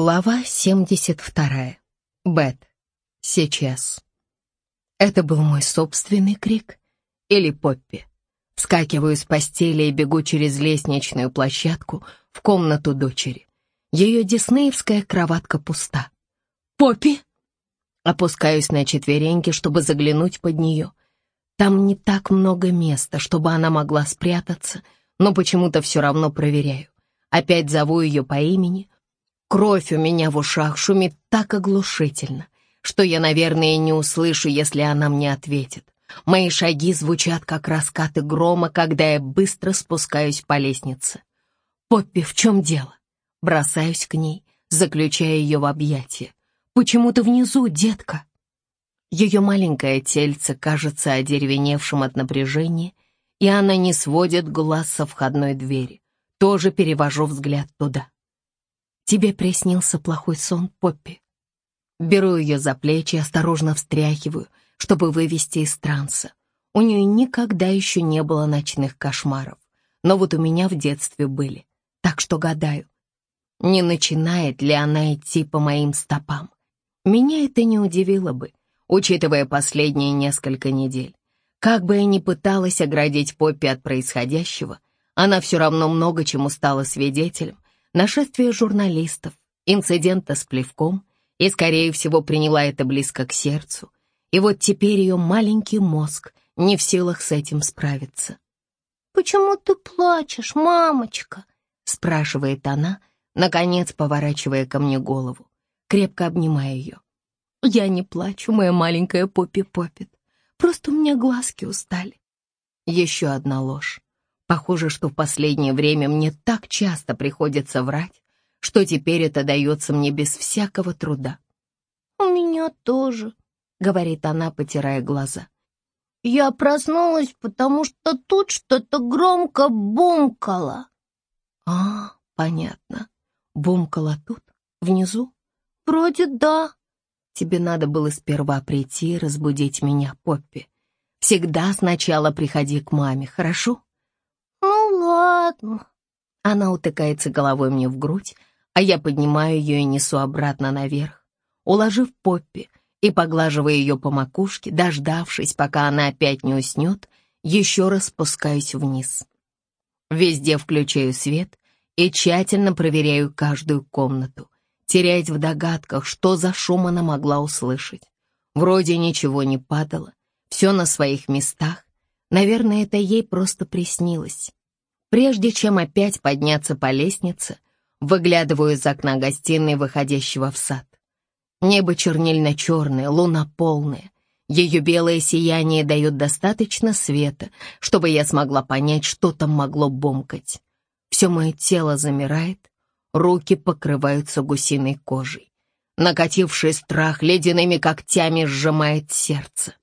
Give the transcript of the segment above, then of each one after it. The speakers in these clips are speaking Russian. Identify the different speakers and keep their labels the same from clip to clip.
Speaker 1: Глава 72. Бет. Сейчас. Это был мой собственный крик или Поппи. Вскакиваю с постели и бегу через лестничную площадку в комнату дочери. Ее диснеевская кроватка пуста. «Поппи!» Опускаюсь на четвереньки, чтобы заглянуть под нее. Там не так много места, чтобы она могла спрятаться, но почему-то все равно проверяю. Опять зову ее по имени — Кровь у меня в ушах шумит так оглушительно, что я, наверное, не услышу, если она мне ответит. Мои шаги звучат, как раскаты грома, когда я быстро спускаюсь по лестнице. «Поппи, в чем дело?» Бросаюсь к ней, заключая ее в объятия. «Почему ты внизу, детка?» Ее маленькое тельце кажется одеревеневшим от напряжения, и она не сводит глаз со входной двери. Тоже перевожу взгляд туда. Тебе приснился плохой сон, Поппи. Беру ее за плечи, осторожно встряхиваю, чтобы вывести из транса. У нее никогда еще не было ночных кошмаров, но вот у меня в детстве были, так что гадаю, не начинает ли она идти по моим стопам. Меня это не удивило бы, учитывая последние несколько недель. Как бы я ни пыталась оградить Поппи от происходящего, она все равно много чему стала свидетелем, нашествие журналистов, инцидента с плевком, и, скорее всего, приняла это близко к сердцу. И вот теперь ее маленький мозг не в силах с этим справиться.
Speaker 2: «Почему ты плачешь, мамочка?»
Speaker 1: — спрашивает она, наконец поворачивая ко мне голову, крепко обнимая ее. «Я не плачу, моя маленькая Поппи Поппит. Просто у меня глазки устали». Еще одна ложь. Похоже, что в последнее время мне так часто приходится врать, что теперь это дается мне без всякого труда.
Speaker 2: «У меня тоже», — говорит она, потирая глаза. «Я проснулась, потому что тут что-то громко бумкало».
Speaker 1: «А, понятно. Бумкало тут, внизу?»
Speaker 2: «Вроде да».
Speaker 1: «Тебе надо было сперва прийти и разбудить меня, Поппи. Всегда сначала приходи к маме, хорошо?»
Speaker 2: Ладно».
Speaker 1: Она утыкается головой мне в грудь, а я поднимаю ее и несу обратно наверх, уложив Поппи и поглаживая ее по макушке, дождавшись, пока она опять не уснет, еще раз спускаюсь вниз. Везде включаю свет и тщательно проверяю каждую комнату, теряясь в догадках, что за шум она могла услышать. Вроде ничего не падало, все на своих местах. Наверное, это ей просто приснилось. Прежде чем опять подняться по лестнице, выглядываю из окна гостиной, выходящего в сад. Небо чернильно-черное, луна полная. Ее белое сияние дает достаточно света, чтобы я смогла понять, что там могло бомкать. Все мое тело замирает, руки покрываются гусиной кожей. Накативший страх ледяными когтями сжимает сердце.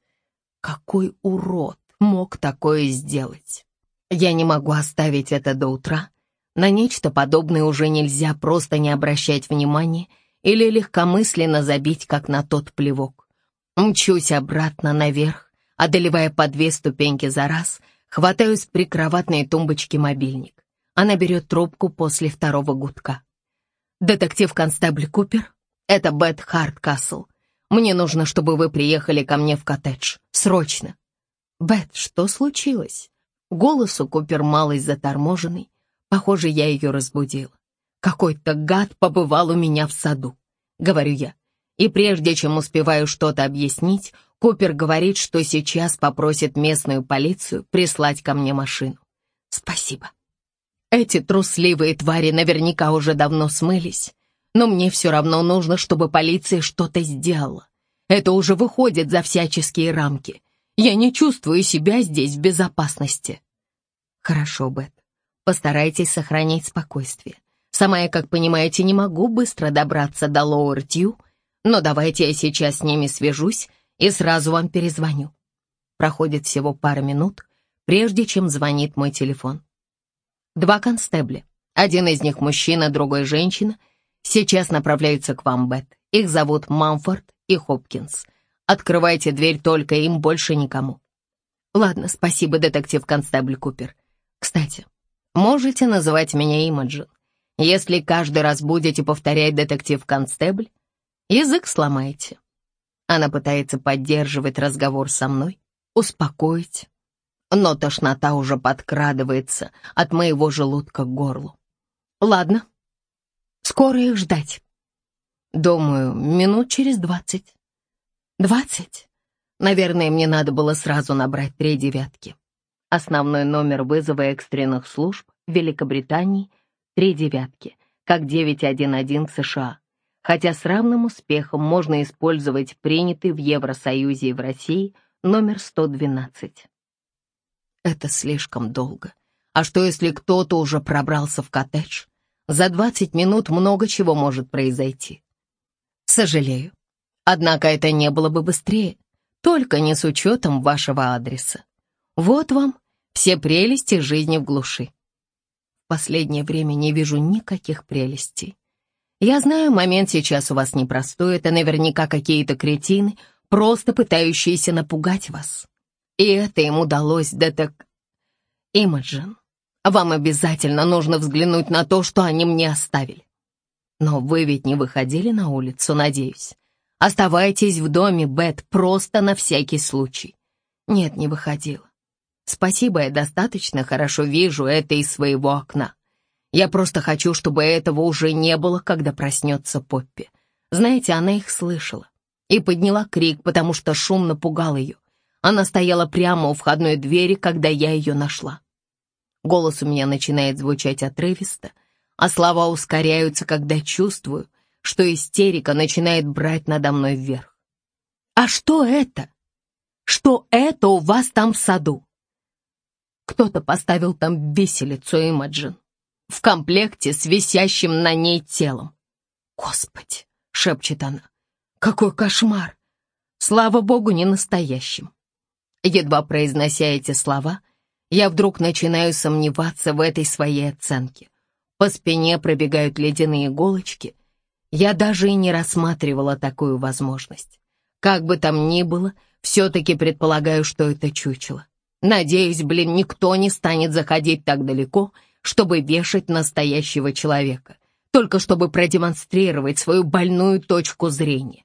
Speaker 1: Какой урод мог такое сделать? Я не могу оставить это до утра. На нечто подобное уже нельзя просто не обращать внимания или легкомысленно забить, как на тот плевок. Мчусь обратно наверх, одолевая по две ступеньки за раз, хватаю с прикроватной тумбочки мобильник. Она берет трубку после второго гудка. «Детектив-констабль Купер, это Бет Харткасл. Мне нужно, чтобы вы приехали ко мне в коттедж. Срочно!» «Бет, что случилось?» Голос у Купер малость заторможенный. Похоже, я ее разбудила. Какой-то гад побывал у меня в саду, говорю я. И прежде чем успеваю что-то объяснить, Купер говорит, что сейчас попросит местную полицию прислать ко мне машину. Спасибо. Эти трусливые твари наверняка уже давно смылись, но мне все равно нужно, чтобы полиция что-то сделала. Это уже выходит за всяческие рамки. Я не чувствую себя здесь в безопасности. Хорошо, Бет. Постарайтесь сохранить спокойствие. Сама я, как понимаете, не могу быстро добраться до Лоуэр Тью, но давайте я сейчас с ними свяжусь и сразу вам перезвоню. Проходит всего пара минут, прежде чем звонит мой телефон. Два констебля. Один из них мужчина, другой женщина. Сейчас направляются к вам, Бет. Их зовут Мамфорд и Хопкинс. Открывайте дверь только им, больше никому. Ладно, спасибо, детектив-констебль Купер. Кстати, можете называть меня Имаджин. Если каждый раз будете повторять детектив-констебль, язык сломаете. Она пытается поддерживать разговор со мной, успокоить, но тошнота уже подкрадывается от моего желудка к горлу. Ладно, скоро их ждать. Думаю, минут через двадцать. Двадцать? Наверное, мне надо было сразу набрать три девятки. Основной номер вызова экстренных служб Великобритании — три девятки, как 911 США. Хотя с равным успехом можно использовать принятый в Евросоюзе и в России номер 112. Это слишком долго. А что, если кто-то уже пробрался в коттедж? За 20 минут много чего может произойти. Сожалею. Однако это не было бы быстрее, только не с учетом вашего адреса. Вот вам все прелести жизни в глуши. В последнее время не вижу никаких прелестей. Я знаю, момент сейчас у вас непростой, это наверняка какие-то кретины, просто пытающиеся напугать вас. И это им удалось, да так... Имаджин, вам обязательно нужно взглянуть на то, что они мне оставили. Но вы ведь не выходили на улицу, надеюсь. Оставайтесь в доме, Бет, просто на всякий случай. Нет, не выходила. Спасибо, я достаточно хорошо вижу это из своего окна. Я просто хочу, чтобы этого уже не было, когда проснется Поппи. Знаете, она их слышала и подняла крик, потому что шум напугал ее. Она стояла прямо у входной двери, когда я ее нашла. Голос у меня начинает звучать отрывисто, а слова ускоряются, когда чувствую, что истерика начинает брать надо мной вверх. «А что это? Что это у вас там в саду?» Кто-то поставил там виселицу Имаджин в комплекте с висящим на ней телом. «Господи!» — шепчет она. «Какой кошмар! Слава богу, не настоящим!» Едва произнося эти слова, я вдруг начинаю сомневаться в этой своей оценке. По спине пробегают ледяные иголочки. Я даже и не рассматривала такую возможность. Как бы там ни было, все-таки предполагаю, что это чучело. Надеюсь, блин, никто не станет заходить так далеко, чтобы вешать настоящего человека, только чтобы продемонстрировать свою больную точку зрения.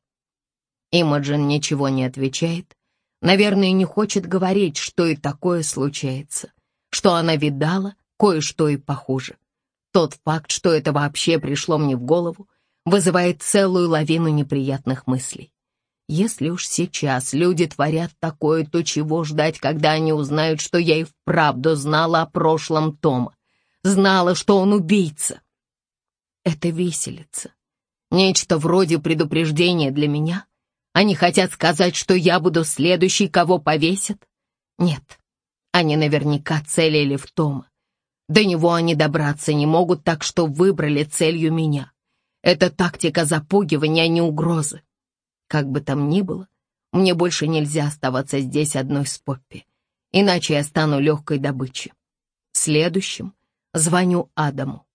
Speaker 1: Имаджин ничего не отвечает, наверное, не хочет говорить, что и такое случается, что она видала кое-что и похуже. Тот факт, что это вообще пришло мне в голову, вызывает целую лавину неприятных мыслей. Если уж сейчас люди творят такое, то чего ждать, когда они узнают, что я и вправду знала о прошлом Тома? Знала, что он убийца. Это виселица. Нечто вроде предупреждения для меня. Они хотят сказать, что я буду следующий, кого повесят? Нет, они наверняка целили в Тома. До него они добраться не могут, так что выбрали целью меня. Это тактика запугивания, а не угрозы. Как бы там ни было, мне больше нельзя оставаться здесь одной с Поппи, иначе я стану легкой добычей. Следующим звоню Адаму.